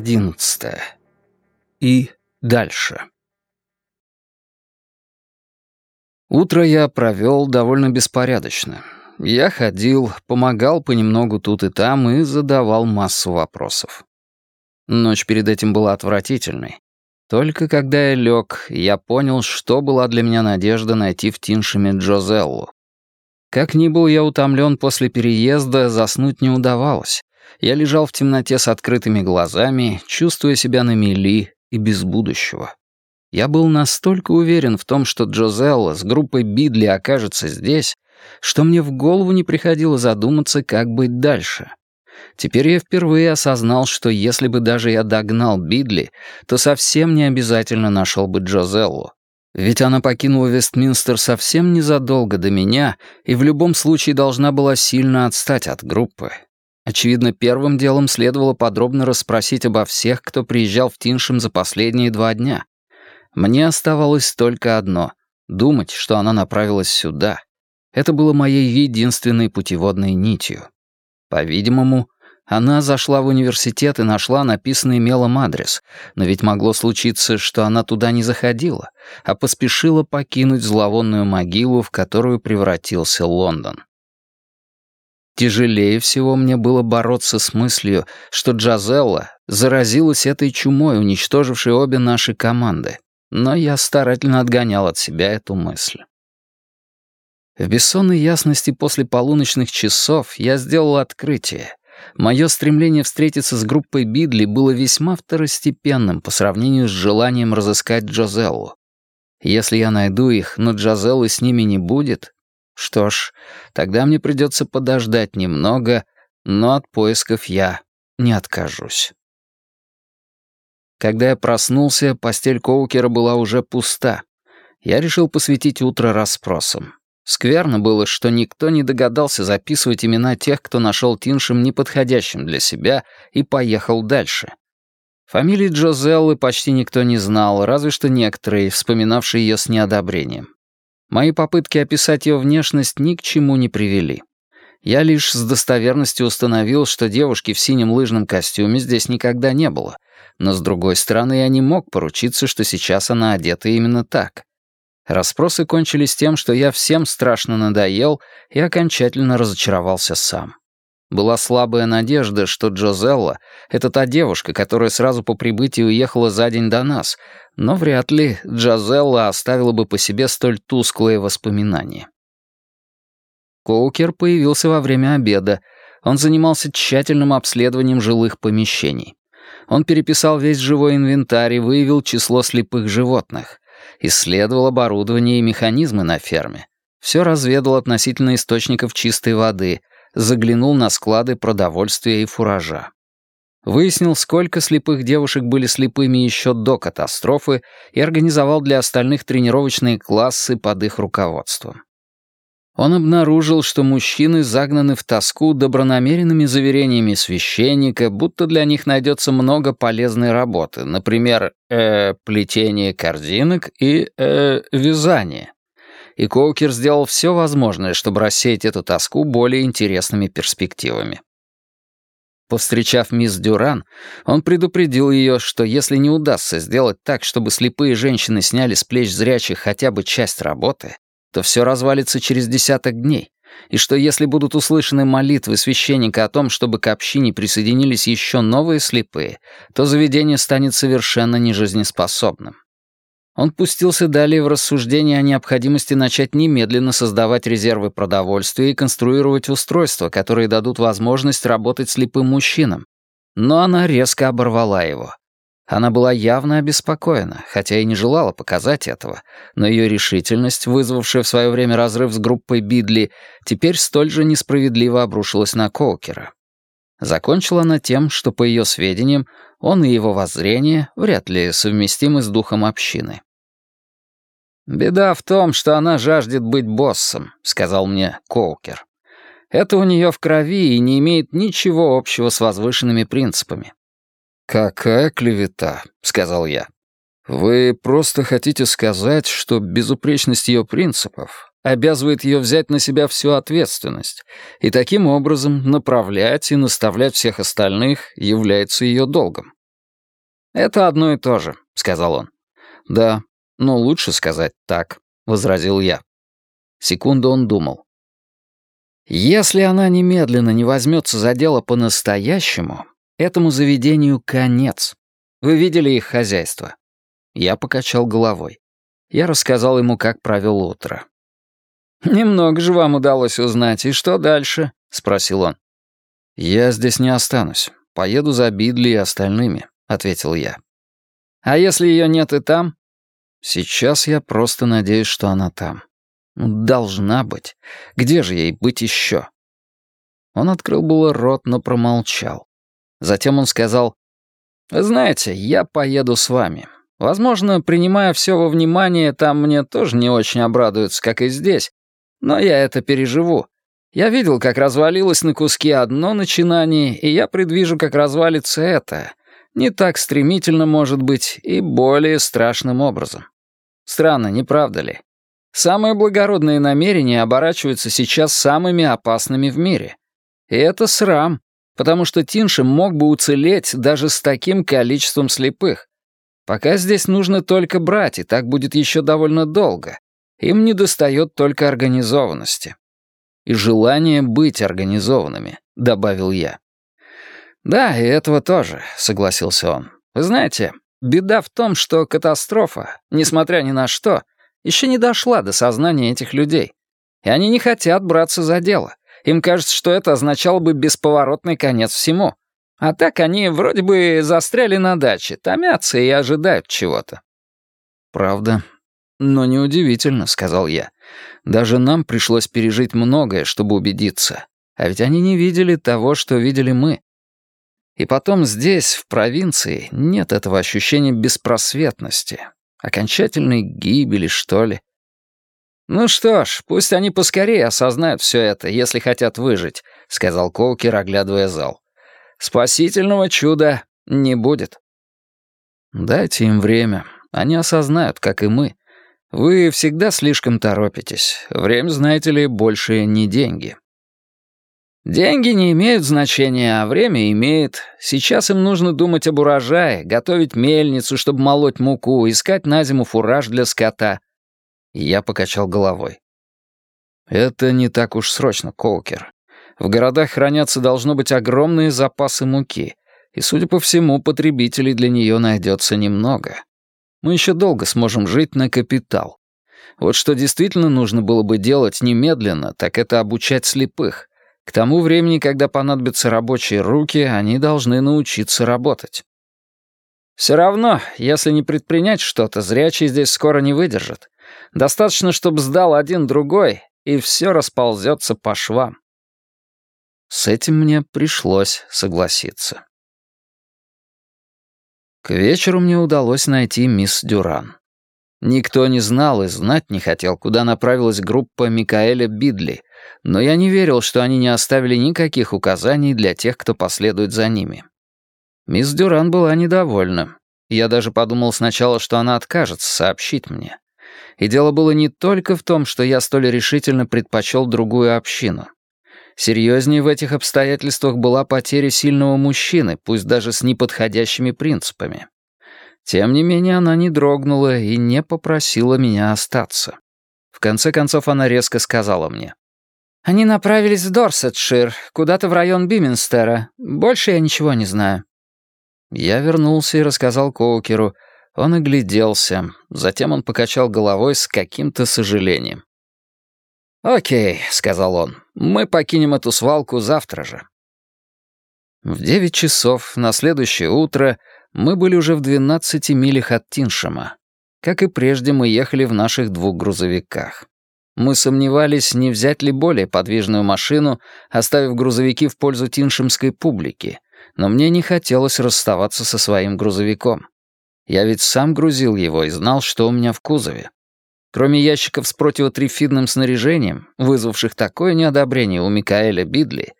Глава одиннадцатая. И дальше. Утро я провел довольно беспорядочно. Я ходил, помогал понемногу тут и там и задавал массу вопросов. Ночь перед этим была отвратительной. Только когда я лег, я понял, что была для меня надежда найти в Тиншеме Джозеллу. Как ни был я утомлен после переезда, заснуть не удавалось. Я лежал в темноте с открытыми глазами, чувствуя себя на мели и без будущего. Я был настолько уверен в том, что Джозелла с группой Бидли окажется здесь, что мне в голову не приходило задуматься, как быть дальше. Теперь я впервые осознал, что если бы даже я догнал Бидли, то совсем не обязательно нашел бы Джозеллу. Ведь она покинула Вестминстер совсем незадолго до меня и в любом случае должна была сильно отстать от группы. Очевидно, первым делом следовало подробно расспросить обо всех, кто приезжал в Тиншем за последние два дня. Мне оставалось только одно — думать, что она направилась сюда. Это было моей единственной путеводной нитью. По-видимому, она зашла в университет и нашла написанный мелом адрес, но ведь могло случиться, что она туда не заходила, а поспешила покинуть зловонную могилу, в которую превратился Лондон. Тяжелее всего мне было бороться с мыслью, что Джазелла заразилась этой чумой, уничтожившей обе наши команды, но я старательно отгонял от себя эту мысль. В бессонной ясности после полуночных часов я сделал открытие. Мое стремление встретиться с группой Бидли было весьма второстепенным по сравнению с желанием разыскать Джозеллу. Если я найду их, но Джозеллы с ними не будет, что ж, тогда мне придется подождать немного, но от поисков я не откажусь. Когда я проснулся, постель Коукера была уже пуста. Я решил посвятить утро расспросам. Скверно было, что никто не догадался записывать имена тех, кто нашел Тиншем неподходящим для себя и поехал дальше. Фамилии Джозеллы почти никто не знал, разве что некоторые, вспоминавшие ее с неодобрением. Мои попытки описать ее внешность ни к чему не привели. Я лишь с достоверностью установил, что девушки в синем лыжном костюме здесь никогда не было, но, с другой стороны, я не мог поручиться, что сейчас она одета именно так. Расспросы кончились тем, что я всем страшно надоел и окончательно разочаровался сам. Была слабая надежда, что Джозелла — это та девушка, которая сразу по прибытии уехала за день до нас, но вряд ли Джозелла оставила бы по себе столь тусклые воспоминания. Коукер появился во время обеда. Он занимался тщательным обследованием жилых помещений. Он переписал весь живой инвентарь и выявил число слепых животных. Исследовал оборудование и механизмы на ферме. Все разведал относительно источников чистой воды, заглянул на склады продовольствия и фуража. Выяснил, сколько слепых девушек были слепыми еще до катастрофы и организовал для остальных тренировочные классы под их руководством. Он обнаружил, что мужчины загнаны в тоску добронамеренными заверениями священника, будто для них найдется много полезной работы, например, э, плетение корзинок и э, вязание и Коукер сделал все возможное, чтобы рассеять эту тоску более интересными перспективами. Повстречав мисс Дюран, он предупредил ее, что если не удастся сделать так, чтобы слепые женщины сняли с плеч зрячих хотя бы часть работы, то все развалится через десяток дней, и что если будут услышаны молитвы священника о том, чтобы к общине присоединились еще новые слепые, то заведение станет совершенно нежизнеспособным. Он пустился далее в рассуждение о необходимости начать немедленно создавать резервы продовольствия и конструировать устройства, которые дадут возможность работать слепым мужчинам. Но она резко оборвала его. Она была явно обеспокоена, хотя и не желала показать этого, но ее решительность, вызвавшая в свое время разрыв с группой Бидли, теперь столь же несправедливо обрушилась на Коукера. Закончила она тем, что, по ее сведениям, он и его воззрения вряд ли совместимы с духом общины. «Беда в том, что она жаждет быть боссом», — сказал мне Коукер. «Это у нее в крови и не имеет ничего общего с возвышенными принципами». «Какая клевета», — сказал я. «Вы просто хотите сказать, что безупречность ее принципов обязывает ее взять на себя всю ответственность, и таким образом направлять и наставлять всех остальных является ее долгом. «Это одно и то же», — сказал он. «Да, но лучше сказать так», — возразил я. Секунду он думал. «Если она немедленно не возьмется за дело по-настоящему, этому заведению конец. Вы видели их хозяйство?» Я покачал головой. Я рассказал ему, как провел утро. «Немного же вам удалось узнать. И что дальше?» — спросил он. «Я здесь не останусь. Поеду за Бидли и остальными», — ответил я. «А если ее нет и там?» «Сейчас я просто надеюсь, что она там. Должна быть. Где же ей быть еще?» Он открыл было рот, но промолчал. Затем он сказал, «Вы знаете, я поеду с вами. Возможно, принимая все во внимание, там мне тоже не очень обрадуются, как и здесь, но я это переживу. Я видел, как развалилось на куски одно начинание, и я предвижу, как развалится это. Не так стремительно, может быть, и более страшным образом. Странно, не правда ли? Самые благородные намерения оборачиваются сейчас самыми опасными в мире. И это срам, потому что Тиншем мог бы уцелеть даже с таким количеством слепых. Пока здесь нужно только брать, и так будет еще довольно долго. Им недостает только организованности. И желание быть организованными, добавил я. Да, и этого тоже, согласился он. Вы знаете, беда в том, что катастрофа, несмотря ни на что, еще не дошла до сознания этих людей. И они не хотят браться за дело. Им кажется, что это означало бы бесповоротный конец всему. А так они вроде бы застряли на даче, томятся и ожидают чего-то. Правда, «Но неудивительно», — сказал я. «Даже нам пришлось пережить многое, чтобы убедиться. А ведь они не видели того, что видели мы. И потом здесь, в провинции, нет этого ощущения беспросветности, окончательной гибели, что ли. «Ну что ж, пусть они поскорее осознают все это, если хотят выжить», — сказал Коукер, оглядывая зал. «Спасительного чуда не будет». «Дайте им время. Они осознают, как и мы, вы всегда слишком торопитесь. Время, знаете ли, больше не деньги. Деньги не имеют значения, а время имеет. Сейчас им нужно думать об урожае, готовить мельницу, чтобы молоть муку, искать на зиму фураж для скота. я покачал головой. Это не так уж срочно, Колкер. В городах хранятся должно быть огромные запасы муки, и, судя по всему, потребителей для нее найдется немного. Мы еще долго сможем жить на капитал. Вот что действительно нужно было бы делать немедленно, так это обучать слепых. К тому времени, когда понадобятся рабочие руки, они должны научиться работать. Все равно, если не предпринять что-то, зрячий здесь скоро не выдержит. Достаточно, чтобы сдал один другой, и все расползется по швам. С этим мне пришлось согласиться. К вечеру мне удалось найти мисс Дюран. Никто не знал и знать не хотел, куда направилась группа Микаэля Бидли, но я не верил, что они не оставили никаких указаний для тех, кто последует за ними. Мисс Дюран была недовольна. Я даже подумал сначала, что она откажется сообщить мне. И дело было не только в том, что я столь решительно предпочел другую общину. Серьезнее в этих обстоятельствах была потеря сильного мужчины, пусть даже с неподходящими принципами. Тем не менее, она не дрогнула и не попросила меня остаться. В конце концов, она резко сказала мне. «Они направились в Дорсетшир, куда-то в район Биминстера. Больше я ничего не знаю». Я вернулся и рассказал Коукеру. Он огляделся. Затем он покачал головой с каким-то сожалением. «Окей», — сказал он, — «мы покинем эту свалку завтра же». В девять часов на следующее утро мы были уже в двенадцати милях от Тиншема. Как и прежде, мы ехали в наших двух грузовиках. Мы сомневались, не взять ли более подвижную машину, оставив грузовики в пользу тиншемской публики, но мне не хотелось расставаться со своим грузовиком. Я ведь сам грузил его и знал, что у меня в кузове. Кроме ящиков с противотрифидным снаряжением, вызвавших такое неодобрение у Микаэля Бидли,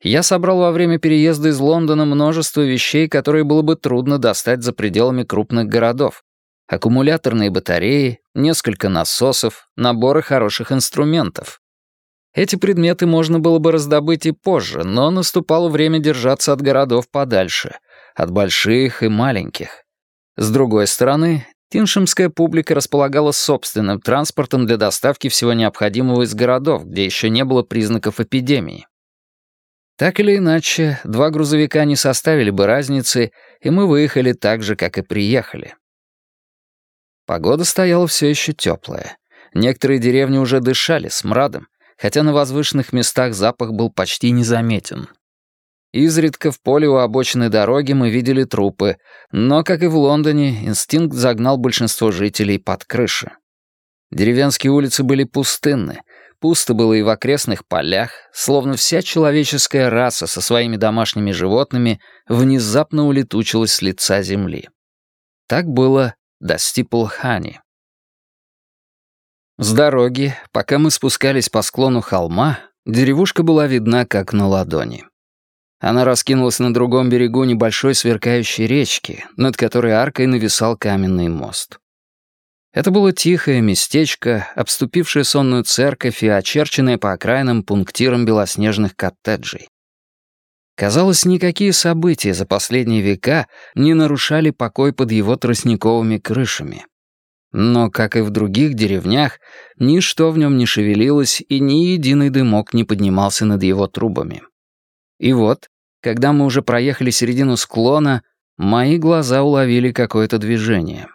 я собрал во время переезда из Лондона множество вещей, которые было бы трудно достать за пределами крупных городов. Аккумуляторные батареи, несколько насосов, наборы хороших инструментов. Эти предметы можно было бы раздобыть и позже, но наступало время держаться от городов подальше, от больших и маленьких. С другой стороны, тиншемская публика располагала собственным транспортом для доставки всего необходимого из городов, где еще не было признаков эпидемии. Так или иначе, два грузовика не составили бы разницы, и мы выехали так же, как и приехали. Погода стояла все еще теплая. Некоторые деревни уже дышали смрадом, хотя на возвышенных местах запах был почти незаметен. Изредка в поле у обочины дороги мы видели трупы, но, как и в Лондоне, инстинкт загнал большинство жителей под крыши. Деревенские улицы были пустынны, пусто было и в окрестных полях, словно вся человеческая раса со своими домашними животными внезапно улетучилась с лица земли. Так было до Стиплхани. С дороги, пока мы спускались по склону холма, деревушка была видна как на ладони. Она раскинулась на другом берегу небольшой сверкающей речки, над которой аркой нависал каменный мост. Это было тихое местечко, обступившее сонную церковь и очерченное по окраинам пунктиром белоснежных коттеджей. Казалось, никакие события за последние века не нарушали покой под его тростниковыми крышами. Но, как и в других деревнях, ничто в нем не шевелилось, и ни единый дымок не поднимался над его трубами. И вот, когда мы уже проехали середину склона, мои глаза уловили какое-то движение.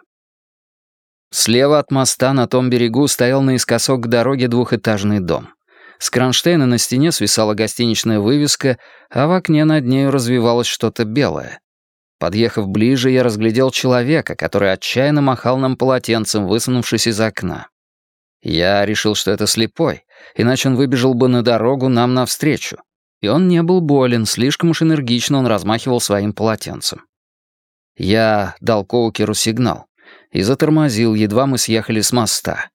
Слева от моста на том берегу стоял наискосок к дороге двухэтажный дом. С кронштейна на стене свисала гостиничная вывеска, а в окне над нею развивалось что-то белое. Подъехав ближе, я разглядел человека, который отчаянно махал нам полотенцем, высунувшись из окна. Я решил, что это слепой, иначе он выбежал бы на дорогу нам навстречу. И он не был болен, слишком уж энергично он размахивал своим полотенцем. Я дал Коукеру сигнал и затормозил, едва мы съехали с моста.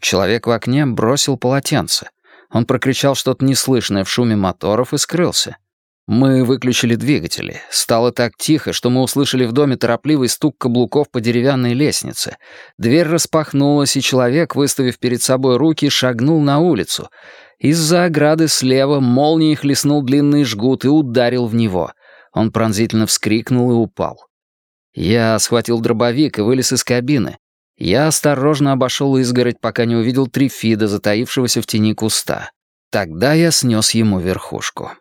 Человек в окне бросил полотенце. Он прокричал что-то неслышное в шуме моторов и скрылся. Мы выключили двигатели. Стало так тихо, что мы услышали в доме торопливый стук каблуков по деревянной лестнице. Дверь распахнулась, и человек, выставив перед собой руки, шагнул на улицу. Из-за ограды слева молнией хлестнул длинный жгут и ударил в него. Он пронзительно вскрикнул и упал. Я схватил дробовик и вылез из кабины. Я осторожно обошел изгородь, пока не увидел трифида, затаившегося в тени куста. Тогда я снес ему верхушку.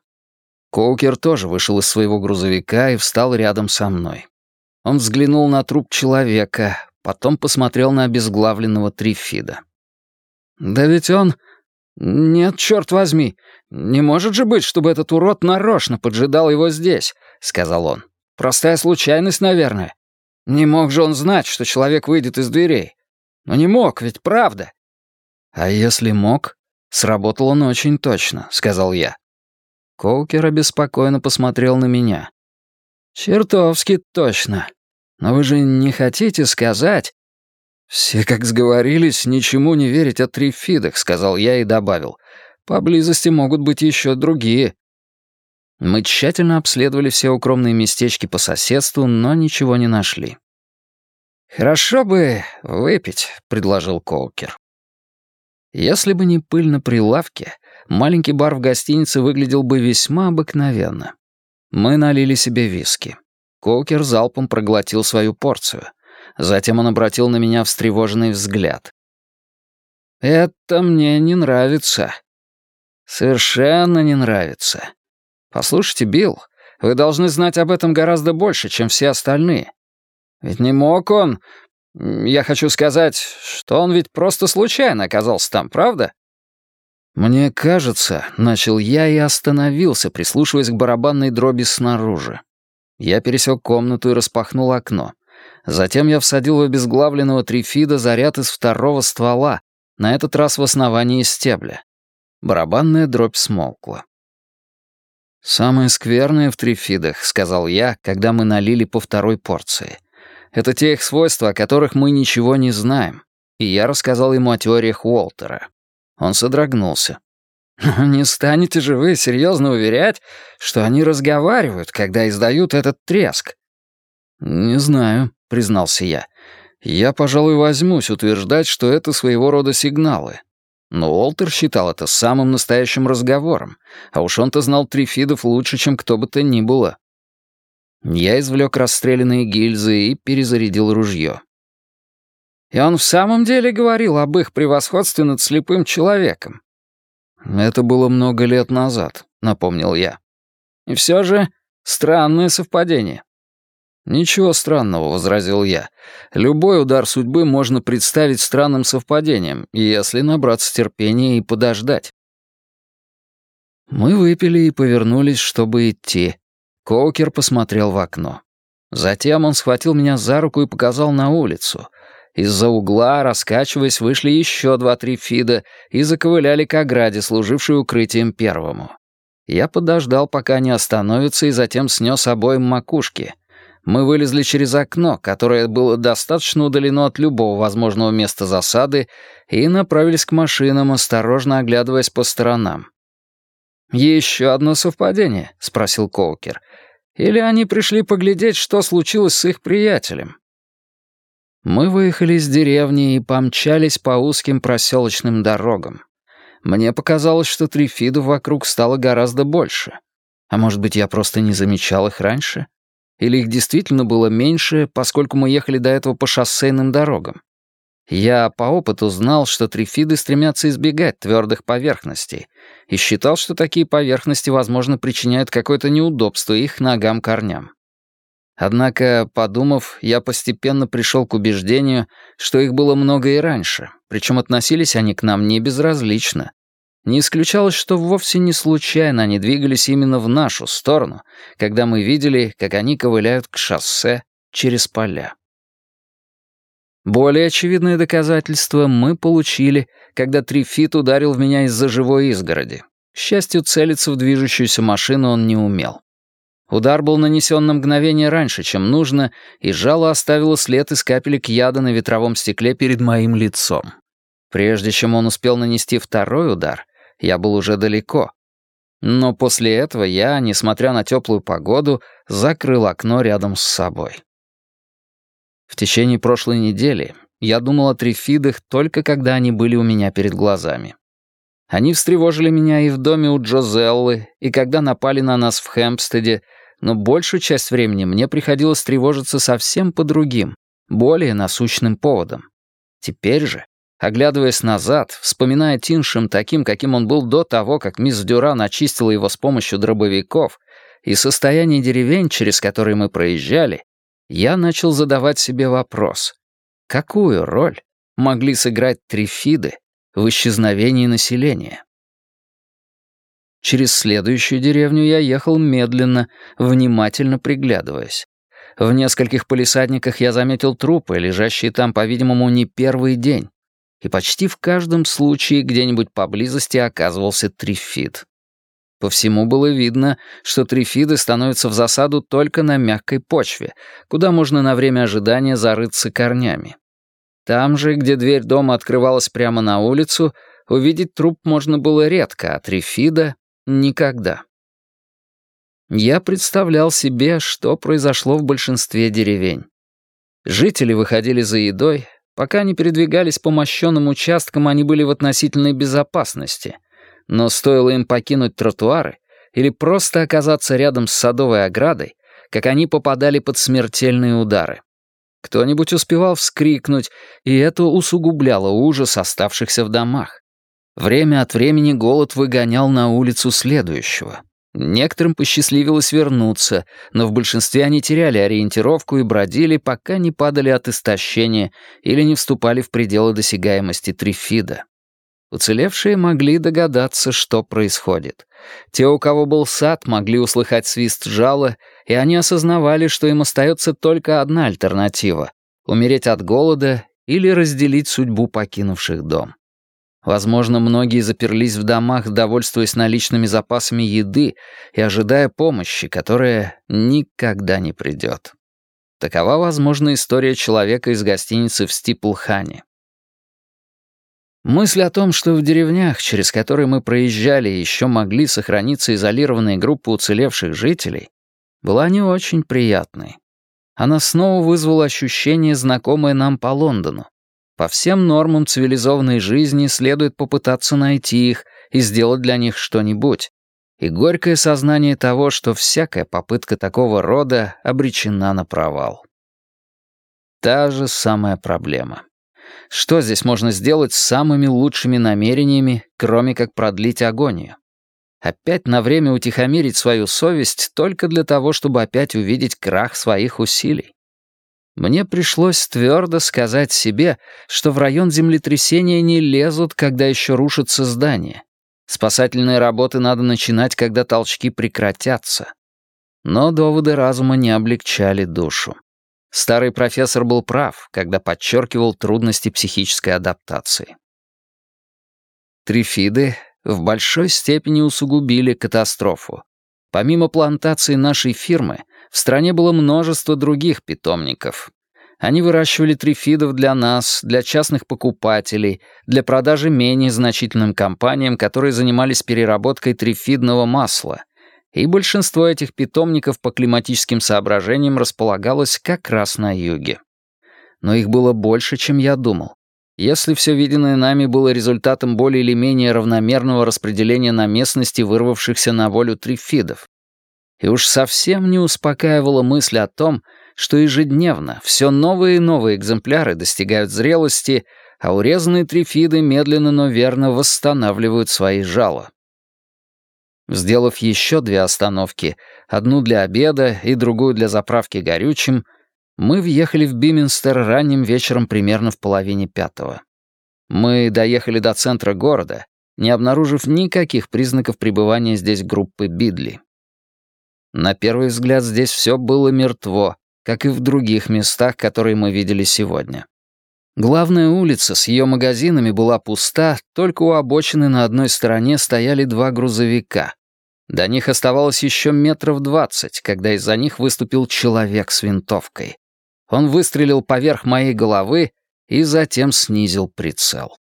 Коукер тоже вышел из своего грузовика и встал рядом со мной. Он взглянул на труп человека, потом посмотрел на обезглавленного трифида. «Да ведь он... Нет, черт возьми, не может же быть, чтобы этот урод нарочно поджидал его здесь», — сказал он. «Простая случайность, наверное. Не мог же он знать, что человек выйдет из дверей. Но не мог, ведь правда. А если мог? Сработал он очень точно, сказал я. Коукер обеспокоенно посмотрел на меня. «Чертовски точно. Но вы же не хотите сказать...» «Все, как сговорились, ничему не верить о трифидах», — сказал я и добавил. «Поблизости могут быть еще другие». Мы тщательно обследовали все укромные местечки по соседству, но ничего не нашли. «Хорошо бы выпить», — предложил Коукер. Если бы не пыль на прилавке, маленький бар в гостинице выглядел бы весьма обыкновенно. Мы налили себе виски. Коукер залпом проглотил свою порцию. Затем он обратил на меня встревоженный взгляд. «Это мне не нравится. Совершенно не нравится. «Послушайте, Билл, вы должны знать об этом гораздо больше, чем все остальные. Ведь не мог он... Я хочу сказать, что он ведь просто случайно оказался там, правда?» «Мне кажется», — начал я и остановился, прислушиваясь к барабанной дроби снаружи. Я пересек комнату и распахнул окно. Затем я всадил в обезглавленного трифида заряд из второго ствола, на этот раз в основании стебля. Барабанная дробь смолкла. «Самое скверное в трифидах», — сказал я, когда мы налили по второй порции. «Это те их свойства, о которых мы ничего не знаем». И я рассказал ему о теориях Уолтера. Он содрогнулся. «Не станете же вы серьезно уверять, что они разговаривают, когда издают этот треск?» «Не знаю», — признался я. Я, пожалуй, возьмусь утверждать, что это своего рода сигналы. Но Уолтер считал это самым настоящим разговором, а уж он-то знал трифидов лучше, чем кто бы то ни было. Я извлек расстрелянные гильзы и перезарядил ружье. И он в самом деле говорил об их превосходстве над слепым человеком. «Это было много лет назад», — напомнил я. «И все же странное совпадение». «Ничего странного», — возразил я. «Любой удар судьбы можно представить странным совпадением, если набраться терпения и подождать». Мы выпили и повернулись, чтобы идти. Коукер посмотрел в окно. Затем он схватил меня за руку и показал на улицу. Из-за угла, раскачиваясь, вышли еще два-три фида и заковыляли к ограде, служившей укрытием первому. Я подождал, пока они остановятся, и затем снес обоим макушки. Мы вылезли через окно, которое было достаточно удалено от любого возможного места засады, и направились к машинам, осторожно оглядываясь по сторонам. «Еще одно совпадение?» — спросил Коукер. «Или они пришли поглядеть, что случилось с их приятелем?» Мы выехали из деревни и помчались по узким проселочным дорогам. Мне показалось, что трифидов вокруг стало гораздо больше. А может быть, я просто не замечал их раньше? Или их действительно было меньше, поскольку мы ехали до этого по шоссейным дорогам? Я по опыту знал, что трифиды стремятся избегать твердых поверхностей, и считал, что такие поверхности, возможно, причиняют какое-то неудобство их ногам-корням. Однако, подумав, я постепенно пришел к убеждению, что их было много и раньше, причем относились они к нам не безразлично. Не исключалось, что вовсе не случайно они двигались именно в нашу сторону, когда мы видели, как они ковыляют к шоссе через поля. Более очевидное доказательство мы получили, когда Трифит ударил в меня из-за живой изгороди. К счастью, целиться в движущуюся машину он не умел. Удар был нанесен на мгновение раньше, чем нужно, и жало оставило след из капелек яда на ветровом стекле перед моим лицом. Прежде чем он успел нанести второй удар, я был уже далеко. Но после этого я, несмотря на теплую погоду, закрыл окно рядом с собой. В течение прошлой недели я думал о трифидах только когда они были у меня перед глазами. Они встревожили меня и в доме у Джозеллы, и когда напали на нас в Хэмпстеде, но большую часть времени мне приходилось тревожиться совсем по другим, более насущным поводам. Теперь же, оглядываясь назад, вспоминая Тиншем таким, каким он был до того, как мисс Дюран очистила его с помощью дробовиков, и состояние деревень, через которые мы проезжали, я начал задавать себе вопрос, какую роль могли сыграть трифиды в исчезновении населения? Через следующую деревню я ехал медленно, внимательно приглядываясь. В нескольких полисадниках я заметил трупы, лежащие там, по-видимому, не первый день. И почти в каждом случае где-нибудь поблизости оказывался трифид. По всему было видно, что трифиды становятся в засаду только на мягкой почве, куда можно на время ожидания зарыться корнями. Там же, где дверь дома открывалась прямо на улицу, увидеть труп можно было редко, а трифида — никогда. Я представлял себе, что произошло в большинстве деревень. Жители выходили за едой, пока они передвигались по мощенным участкам, они были в относительной безопасности — но стоило им покинуть тротуары или просто оказаться рядом с садовой оградой, как они попадали под смертельные удары. Кто-нибудь успевал вскрикнуть, и это усугубляло ужас оставшихся в домах. Время от времени голод выгонял на улицу следующего. Некоторым посчастливилось вернуться, но в большинстве они теряли ориентировку и бродили, пока не падали от истощения или не вступали в пределы досягаемости трифида. Уцелевшие могли догадаться, что происходит. Те, у кого был сад, могли услыхать свист жала, и они осознавали, что им остается только одна альтернатива — умереть от голода или разделить судьбу покинувших дом. Возможно, многие заперлись в домах, довольствуясь наличными запасами еды и ожидая помощи, которая никогда не придет. Такова, возможно, история человека из гостиницы в Стиплхане. Мысль о том, что в деревнях, через которые мы проезжали, еще могли сохраниться изолированные группы уцелевших жителей, была не очень приятной. Она снова вызвала ощущение, знакомое нам по Лондону. По всем нормам цивилизованной жизни следует попытаться найти их и сделать для них что-нибудь. И горькое сознание того, что всякая попытка такого рода обречена на провал. Та же самая проблема. Что здесь можно сделать с самыми лучшими намерениями, кроме как продлить агонию? Опять на время утихомирить свою совесть только для того, чтобы опять увидеть крах своих усилий. Мне пришлось твердо сказать себе, что в район землетрясения не лезут, когда еще рушатся здания. Спасательные работы надо начинать, когда толчки прекратятся. Но доводы разума не облегчали душу. Старый профессор был прав, когда подчеркивал трудности психической адаптации. Трифиды в большой степени усугубили катастрофу. Помимо плантации нашей фирмы, в стране было множество других питомников. Они выращивали трифидов для нас, для частных покупателей, для продажи менее значительным компаниям, которые занимались переработкой трифидного масла. И большинство этих питомников по климатическим соображениям располагалось как раз на юге. Но их было больше, чем я думал. Если все виденное нами было результатом более или менее равномерного распределения на местности вырвавшихся на волю трифидов, и уж совсем не успокаивала мысль о том, что ежедневно все новые и новые экземпляры достигают зрелости, а урезанные трифиды медленно, но верно восстанавливают свои жало. Сделав еще две остановки, одну для обеда и другую для заправки горючим, мы въехали в Биминстер ранним вечером примерно в половине пятого. Мы доехали до центра города, не обнаружив никаких признаков пребывания здесь группы Бидли. На первый взгляд здесь все было мертво, как и в других местах, которые мы видели сегодня. Главная улица с ее магазинами была пуста, только у обочины на одной стороне стояли два грузовика. До них оставалось еще метров двадцать, когда из-за них выступил человек с винтовкой. Он выстрелил поверх моей головы и затем снизил прицел.